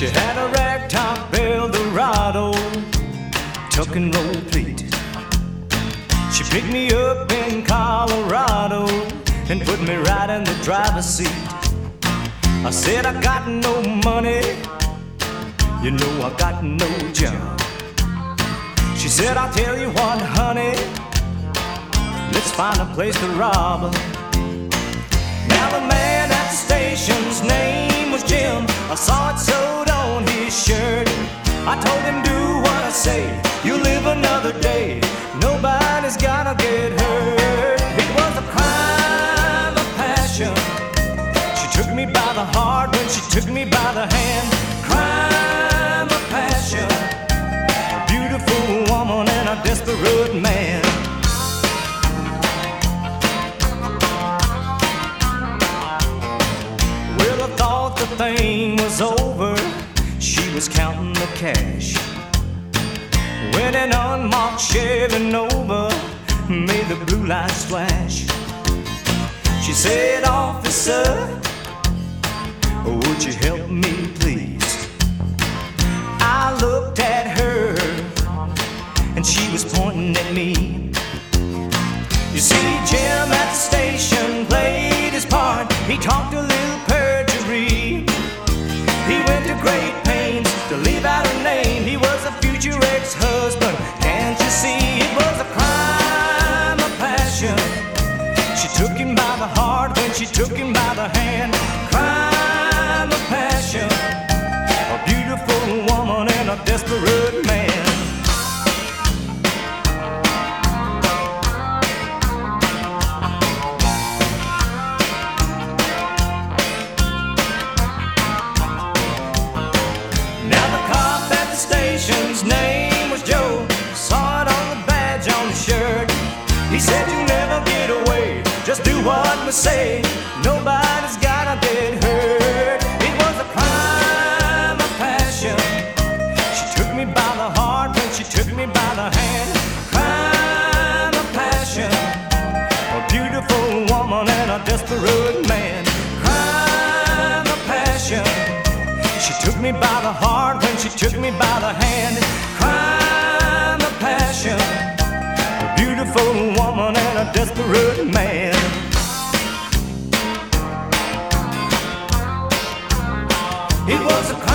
She had a ragtop Eldorado, tuck and roll pleat. She picked me up in Colorado and put me right in the driver's seat. I said, I got no money, you know, I got no job. She said, I'll tell you what, honey, let's find a place to rob. Now, the man at the station's name was Jim. I saw it so I told him, do what I say, you live another day. Nobody's gonna get hurt. It was a crime of passion. She took me by the heart when she took me by the hand. Crime of passion. A beautiful woman and a desperate man. Well, I thought the thing was over. Was counting the cash. When an unmarked Chevy Nova made the blue lights flash. She said, Officer, would you help me, please? I looked at her, and she was pointing at me. You see, Jim at the station played his part. He talked a little perjury. He went to great took him by the hand. Crime of passion. A beautiful woman and a desperate man. Now the cop at the station's name was Joe. Saw it on the badge on the shirt. He said you never get away. Just do what we say. Nobody's gonna get hurt. It was a crime of passion. She took me by the heart when she took me by the hand. Crime of passion. A beautiful woman and a desperate man. Crime of passion. She took me by the heart when she took me by the hand. Crime of passion. A beautiful woman and a desperate man. Was a